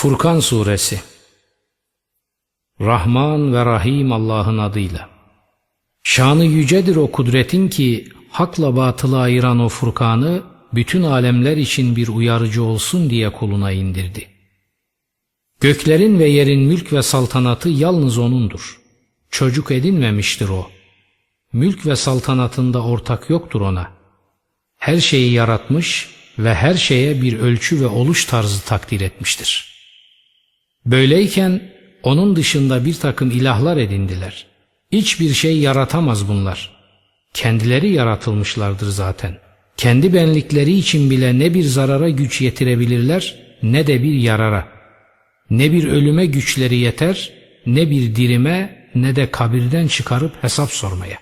Furkan Suresi Rahman ve Rahim Allah'ın adıyla. Şanı yücedir o kudretin ki hakla batılı ayıran o Furkan'ı bütün alemler için bir uyarıcı olsun diye kuluna indirdi. Göklerin ve yerin mülk ve saltanatı yalnız O'nundur. Çocuk edinmemiştir O. Mülk ve saltanatında ortak yoktur O'na. Her şeyi yaratmış ve her şeye bir ölçü ve oluş tarzı takdir etmiştir. Böyleyken onun dışında bir takım ilahlar edindiler. Hiçbir şey yaratamaz bunlar. Kendileri yaratılmışlardır zaten. Kendi benlikleri için bile ne bir zarara güç yetirebilirler ne de bir yarara. Ne bir ölüme güçleri yeter ne bir dirime ne de kabirden çıkarıp hesap sormaya.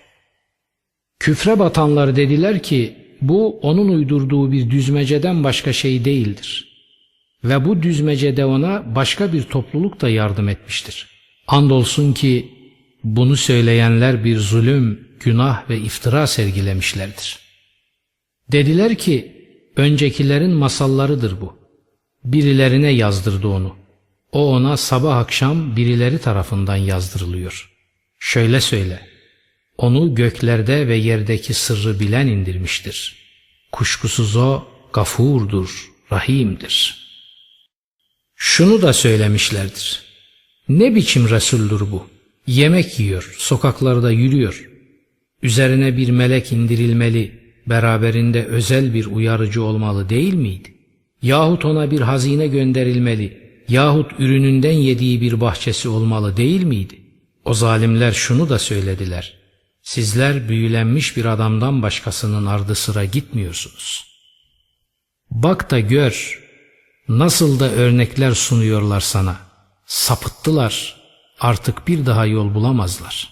Küfre batanlar dediler ki bu onun uydurduğu bir düzmeceden başka şey değildir. Ve bu düzmecede ona başka bir topluluk da yardım etmiştir. Andolsun ki bunu söyleyenler bir zulüm, günah ve iftira sergilemişlerdir. Dediler ki öncekilerin masallarıdır bu. Birilerine yazdırdı onu. O ona sabah akşam birileri tarafından yazdırılıyor. Şöyle söyle. Onu göklerde ve yerdeki sırrı bilen indirmiştir. Kuşkusuz o gafurdur, rahimdir. Şunu da söylemişlerdir. Ne biçim Resuldur bu? Yemek yiyor, sokaklarda yürüyor. Üzerine bir melek indirilmeli, beraberinde özel bir uyarıcı olmalı değil miydi? Yahut ona bir hazine gönderilmeli, yahut ürününden yediği bir bahçesi olmalı değil miydi? O zalimler şunu da söylediler. Sizler büyülenmiş bir adamdan başkasının ardı sıra gitmiyorsunuz. Bak da gör, nasıl da örnekler sunuyorlar sana. Sapıttılar, artık bir daha yol bulamazlar.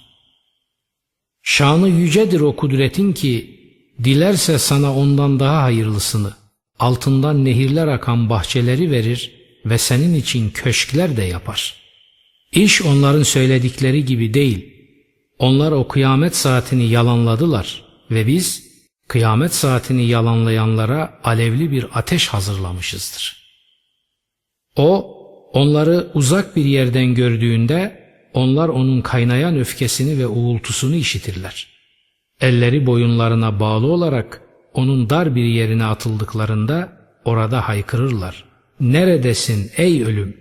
Şanı yücedir o kudretin ki, dilerse sana ondan daha hayırlısını, altından nehirler akan bahçeleri verir ve senin için köşkler de yapar. İş onların söyledikleri gibi değil.'' Onlar o kıyamet saatini yalanladılar ve biz kıyamet saatini yalanlayanlara alevli bir ateş hazırlamışızdır. O onları uzak bir yerden gördüğünde onlar onun kaynayan öfkesini ve uğultusunu işitirler. Elleri boyunlarına bağlı olarak onun dar bir yerine atıldıklarında orada haykırırlar. Neredesin ey ölüm?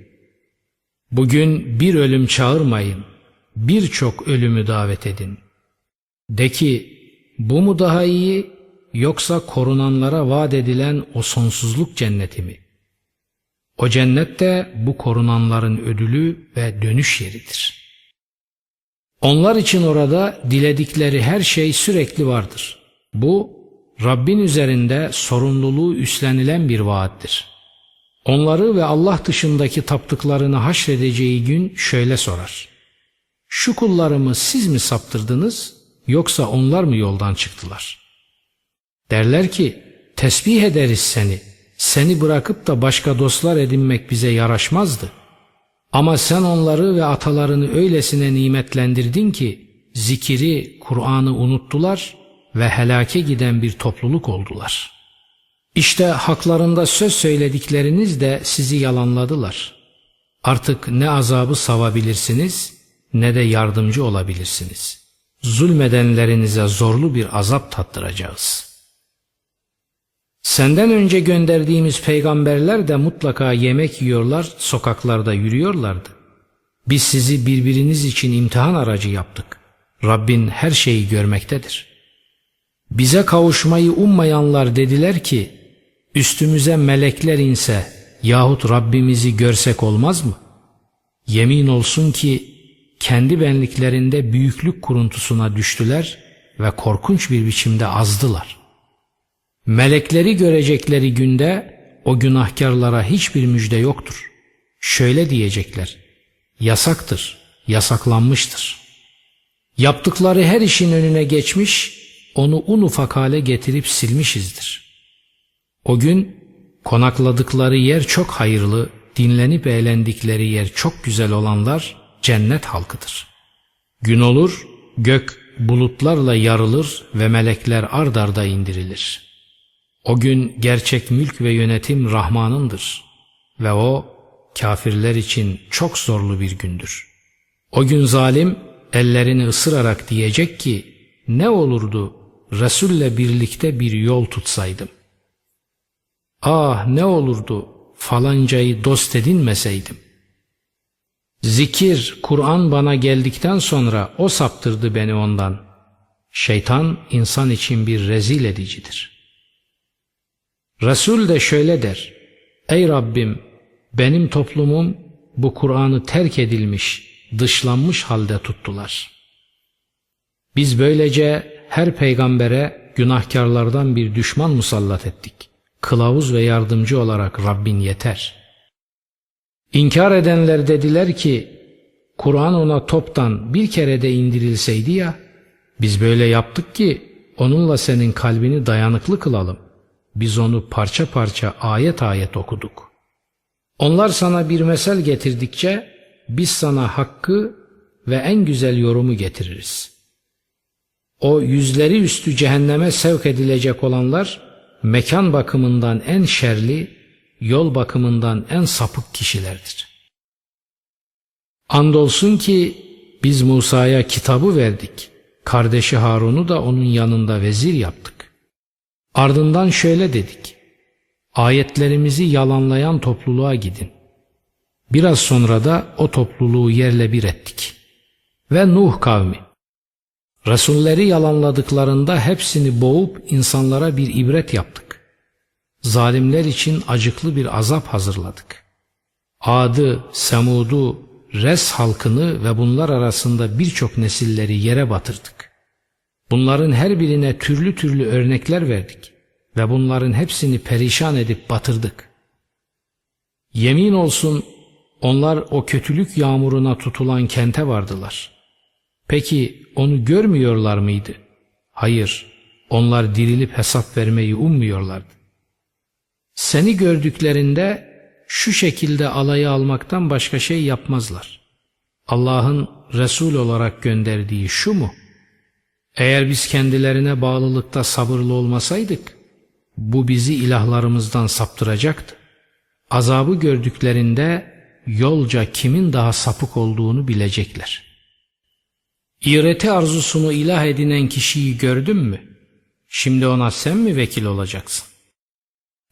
Bugün bir ölüm çağırmayın birçok ölümü davet edin. De ki bu mu daha iyi yoksa korunanlara vaat edilen o sonsuzluk cenneti mi? O cennet de bu korunanların ödülü ve dönüş yeridir. Onlar için orada diledikleri her şey sürekli vardır. Bu Rabbin üzerinde sorumluluğu üstlenilen bir vaattir. Onları ve Allah dışındaki taptıklarını haşredeceği gün şöyle sorar şu kullarımı siz mi saptırdınız yoksa onlar mı yoldan çıktılar? Derler ki tesbih ederiz seni. Seni bırakıp da başka dostlar edinmek bize yaraşmazdı. Ama sen onları ve atalarını öylesine nimetlendirdin ki zikiri, Kur'an'ı unuttular ve helake giden bir topluluk oldular. İşte haklarında söz söyledikleriniz de sizi yalanladılar. Artık ne azabı savabilirsiniz ne de yardımcı olabilirsiniz. Zulmedenlerinize zorlu bir azap tattıracağız. Senden önce gönderdiğimiz peygamberler de mutlaka yemek yiyorlar, sokaklarda yürüyorlardı. Biz sizi birbiriniz için imtihan aracı yaptık. Rabbin her şeyi görmektedir. Bize kavuşmayı ummayanlar dediler ki, üstümüze melekler inse yahut Rabbimizi görsek olmaz mı? Yemin olsun ki kendi benliklerinde büyüklük kuruntusuna düştüler ve korkunç bir biçimde azdılar. Melekleri görecekleri günde o günahkarlara hiçbir müjde yoktur. Şöyle diyecekler, yasaktır, yasaklanmıştır. Yaptıkları her işin önüne geçmiş, onu un ufak hale getirip silmişizdir. O gün konakladıkları yer çok hayırlı, dinlenip eğlendikleri yer çok güzel olanlar, cennet halkıdır. Gün olur, gök bulutlarla yarılır ve melekler ard arda indirilir. O gün gerçek mülk ve yönetim Rahman'ındır ve o kafirler için çok zorlu bir gündür. O gün zalim ellerini ısırarak diyecek ki ne olurdu Resul'le birlikte bir yol tutsaydım. Ah ne olurdu falancayı dost edinmeseydim. Zikir, Kur'an bana geldikten sonra o saptırdı beni ondan. Şeytan insan için bir rezil edicidir. Resul de şöyle der. Ey Rabbim benim toplumum bu Kur'an'ı terk edilmiş, dışlanmış halde tuttular. Biz böylece her peygambere günahkarlardan bir düşman musallat ettik. Kılavuz ve yardımcı olarak Rabbin yeter. İnkar edenler dediler ki, Kur'an ona toptan bir kere de indirilseydi ya, biz böyle yaptık ki onunla senin kalbini dayanıklı kılalım. Biz onu parça parça ayet ayet okuduk. Onlar sana bir mesel getirdikçe biz sana hakkı ve en güzel yorumu getiririz. O yüzleri üstü cehenneme sevk edilecek olanlar mekan bakımından en şerli, yol bakımından en sapık kişilerdir. Andolsun ki biz Musa'ya kitabı verdik. Kardeşi Harun'u da onun yanında vezir yaptık. Ardından şöyle dedik. Ayetlerimizi yalanlayan topluluğa gidin. Biraz sonra da o topluluğu yerle bir ettik. Ve Nuh kavmi. Resulleri yalanladıklarında hepsini boğup insanlara bir ibret yaptık. Zalimler için acıklı bir azap hazırladık. Ad'ı, Semud'u, Res halkını ve bunlar arasında birçok nesilleri yere batırdık. Bunların her birine türlü türlü örnekler verdik ve bunların hepsini perişan edip batırdık. Yemin olsun onlar o kötülük yağmuruna tutulan kente vardılar. Peki onu görmüyorlar mıydı? Hayır, onlar dirilip hesap vermeyi ummuyorlardı. Seni gördüklerinde şu şekilde alaya almaktan başka şey yapmazlar. Allah'ın Resul olarak gönderdiği şu mu? Eğer biz kendilerine bağlılıkta sabırlı olmasaydık, bu bizi ilahlarımızdan saptıracaktı. Azabı gördüklerinde yolca kimin daha sapık olduğunu bilecekler. İğreti arzusunu ilah edinen kişiyi gördün mü? Şimdi ona sen mi vekil olacaksın?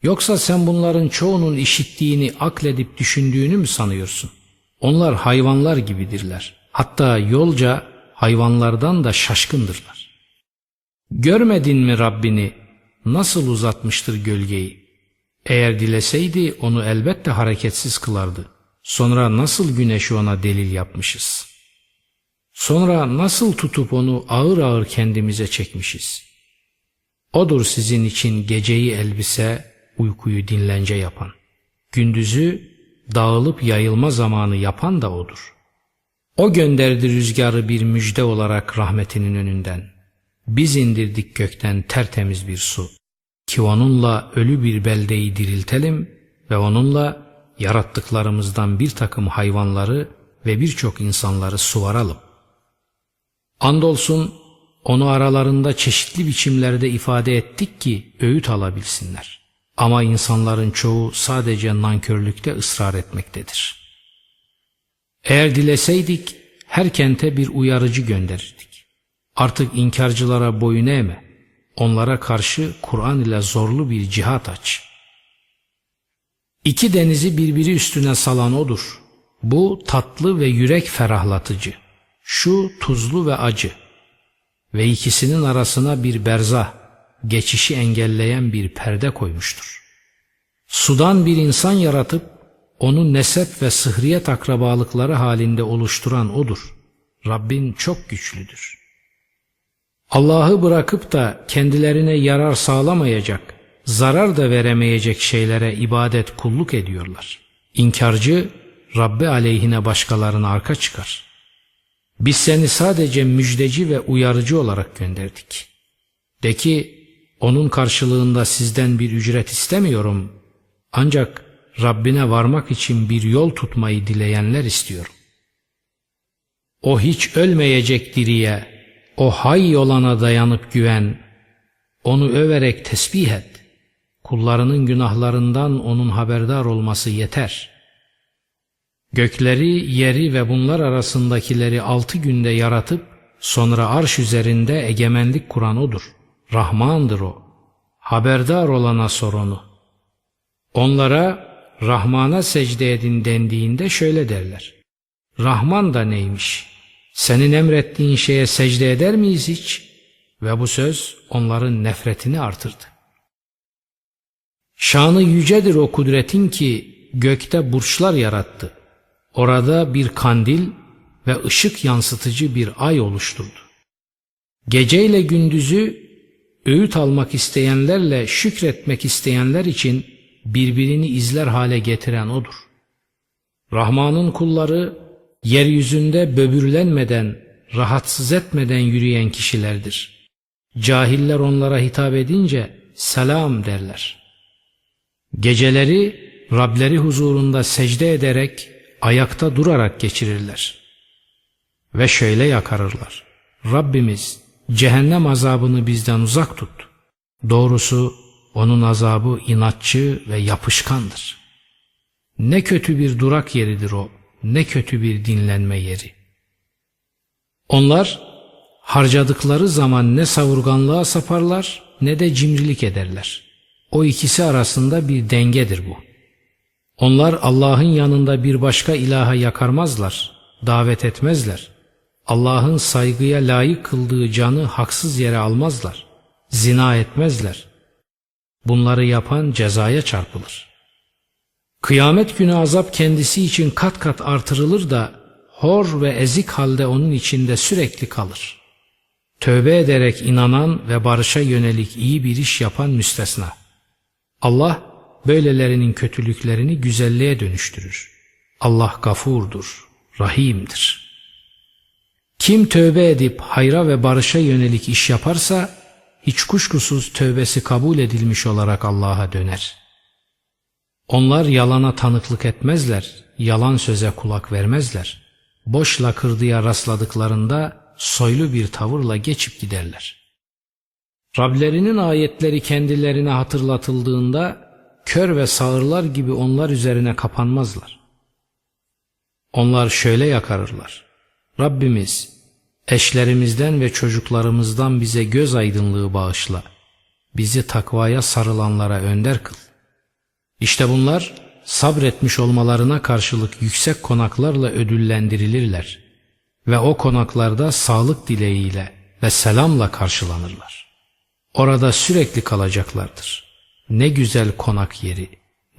Yoksa sen bunların çoğunun işittiğini akledip düşündüğünü mü sanıyorsun? Onlar hayvanlar gibidirler. Hatta yolca hayvanlardan da şaşkındırlar. Görmedin mi Rabbini nasıl uzatmıştır gölgeyi? Eğer dileseydi onu elbette hareketsiz kılardı. Sonra nasıl güneşi ona delil yapmışız? Sonra nasıl tutup onu ağır ağır kendimize çekmişiz? Odur sizin için geceyi elbise, uykuyu dinlence yapan. Gündüzü dağılıp yayılma zamanı yapan da odur. O gönderdi rüzgarı bir müjde olarak rahmetinin önünden. Biz indirdik gökten tertemiz bir su. Ki onunla ölü bir beldeyi diriltelim ve onunla yarattıklarımızdan bir takım hayvanları ve birçok insanları suvaralım. Andolsun onu aralarında çeşitli biçimlerde ifade ettik ki öğüt alabilsinler. Ama insanların çoğu sadece nankörlükte ısrar etmektedir. Eğer dileseydik her kente bir uyarıcı gönderirdik. Artık inkarcılara boyun eğme. Onlara karşı Kur'an ile zorlu bir cihat aç. İki denizi birbiri üstüne salan odur. Bu tatlı ve yürek ferahlatıcı. Şu tuzlu ve acı. Ve ikisinin arasına bir berzah, geçişi engelleyen bir perde koymuştur. Sudan bir insan yaratıp onu nesep ve sıhriyet akrabalıkları halinde oluşturan O'dur. Rabbin çok güçlüdür. Allah'ı bırakıp da kendilerine yarar sağlamayacak, zarar da veremeyecek şeylere ibadet kulluk ediyorlar. İnkarcı Rabbi aleyhine başkalarına arka çıkar. Biz seni sadece müjdeci ve uyarıcı olarak gönderdik. De ki onun karşılığında sizden bir ücret istemiyorum. Ancak Rabbine varmak için bir yol tutmayı dileyenler istiyorum. O hiç ölmeyecek diriye, o hay olana dayanıp güven, onu överek tesbih et. Kullarının günahlarından onun haberdar olması yeter. Gökleri, yeri ve bunlar arasındakileri altı günde yaratıp sonra arş üzerinde egemenlik kuran O'dur. Rahmandır O. Haberdar olana sor onu. Onlara Rahman'a secde edin dendiğinde şöyle derler. Rahman da neymiş? Senin emrettiğin şeye secde eder miyiz hiç? Ve bu söz onların nefretini artırdı. Şanı yücedir o kudretin ki gökte burçlar yarattı. Orada bir kandil ve ışık yansıtıcı bir ay oluşturdu. Geceyle gündüzü öğüt almak isteyenlerle şükretmek isteyenler için birbirini izler hale getiren O'dur. Rahman'ın kulları yeryüzünde böbürlenmeden, rahatsız etmeden yürüyen kişilerdir. Cahiller onlara hitap edince selam derler. Geceleri Rableri huzurunda secde ederek, ayakta durarak geçirirler. Ve şöyle yakarırlar. Rabbimiz cehennem azabını bizden uzak tut. Doğrusu onun azabı inatçı ve yapışkandır. Ne kötü bir durak yeridir o, ne kötü bir dinlenme yeri. Onlar harcadıkları zaman ne savurganlığa saparlar ne de cimrilik ederler. O ikisi arasında bir dengedir bu. Onlar Allah'ın yanında bir başka ilaha yakarmazlar, davet etmezler. Allah'ın saygıya layık kıldığı canı haksız yere almazlar. Zina etmezler. Bunları yapan cezaya çarpılır. Kıyamet günü azap kendisi için kat kat artırılır da hor ve ezik halde onun içinde sürekli kalır. Tövbe ederek inanan ve barışa yönelik iyi bir iş yapan müstesna. Allah böylelerinin kötülüklerini güzelliğe dönüştürür. Allah gafurdur, rahimdir. Kim tövbe edip hayra ve barışa yönelik iş yaparsa hiç kuşkusuz tövbesi kabul edilmiş olarak Allah'a döner. Onlar yalana tanıklık etmezler, yalan söze kulak vermezler. Boş lakırdıya rastladıklarında soylu bir tavırla geçip giderler. Rablerinin ayetleri kendilerine hatırlatıldığında kör ve sağırlar gibi onlar üzerine kapanmazlar. Onlar şöyle yakarırlar. Rabbimiz eşlerimizden ve çocuklarımızdan bize göz aydınlığı bağışla. Bizi takvaya sarılanlara önder kıl. İşte bunlar sabretmiş olmalarına karşılık yüksek konaklarla ödüllendirilirler ve o konaklarda sağlık dileğiyle ve selamla karşılanırlar. Orada sürekli kalacaklardır. Ne güzel konak yeri,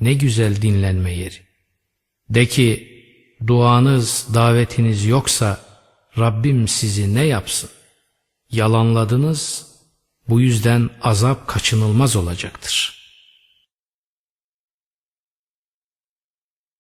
ne güzel dinlenme yeri. De ki, duanız, davetiniz yoksa Rabbim sizi ne yapsın? Yalanladınız, bu yüzden azap kaçınılmaz olacaktır.''